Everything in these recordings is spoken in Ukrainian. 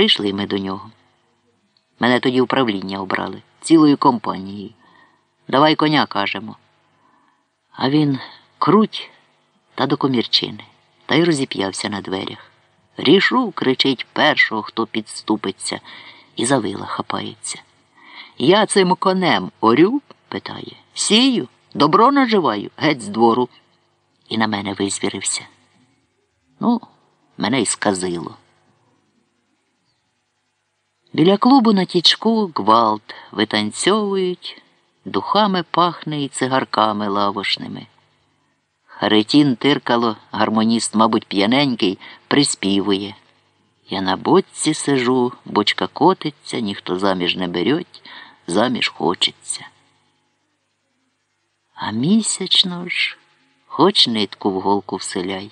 Прийшли ми до нього. Мене тоді управління обрали цілою компанією. Давай коня кажемо. А він круть та до комірчини, та й розіп'явся на дверях. Рішу, кричить першого, хто підступиться, і за вила хапається. Я цим конем орю? питає. Сію, добро наживаю, геть з двору. І на мене визвірився. Ну, мене й сказило. Біля клубу на тічку гвалт витанцьовують, духами пахне і цигарками лавошними. Харитін тиркало, гармоніст, мабуть, п'яненький, приспівує. Я на бочці сижу, бочка котиться, ніхто заміж не береть, заміж хочеться. А місячно ж, хоч нитку в голку вселяй.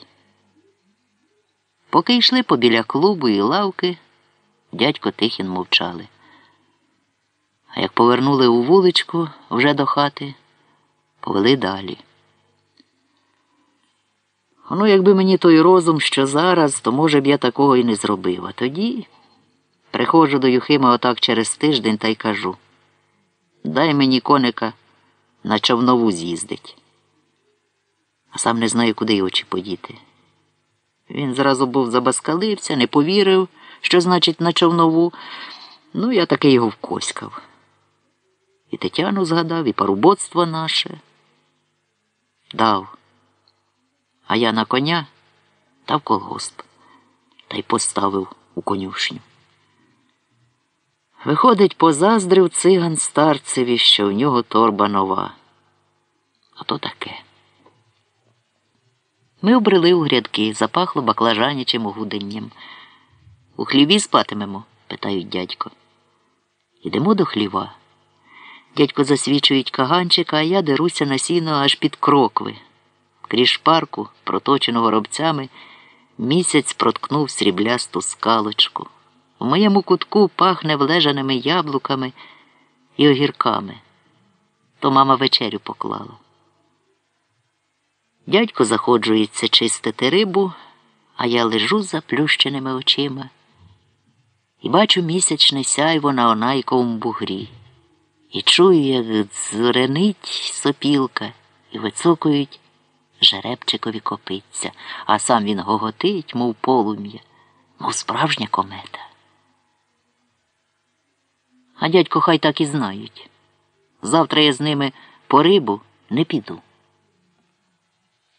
Поки йшли побіля клубу і лавки, дядько Тихін мовчали. А як повернули у вуличку вже до хати, повели далі. Ну, якби мені той розум, що зараз, то, може б, я такого і не зробив. А тоді приходжу до Юхима отак через тиждень та й кажу дай мені коника на човнову з'їздить. А сам не знаю, куди й очі подіти. Він зразу був забаскалився, не повірив, що значить на човнову. Ну, я таки його вкоськав. І Тетяну згадав, і парубоцтво наше. Дав. А я на коня та в колгосп та й поставив у конюшню. Виходить, позаздрив циган старцеві, що в нього торба нова. А то таке. Ми обрели у грядки, запахло баклажанячим гуденням. У хліві спатимемо? питають дядько. Йдемо до хліва. Дядько засвічують каганчика, а я деруся на сіно аж під крокви. Крізь шпарку, проточену горобцями, місяць проткнув сріблясту скалочку. В моєму кутку пахне влежаними яблуками і огірками. То мама вечерю поклала. Дядько заходжується чистити рибу, а я лежу заплющеними очима і бачу місячне сяйво на онайковому бугрі. І чую, як дзуренить сопілка і вицокують жеребчикові копиться, а сам він гоготить, мов полум'я, мов справжня комета. А дядько хай так і знають. Завтра я з ними по рибу не піду.